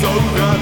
so good.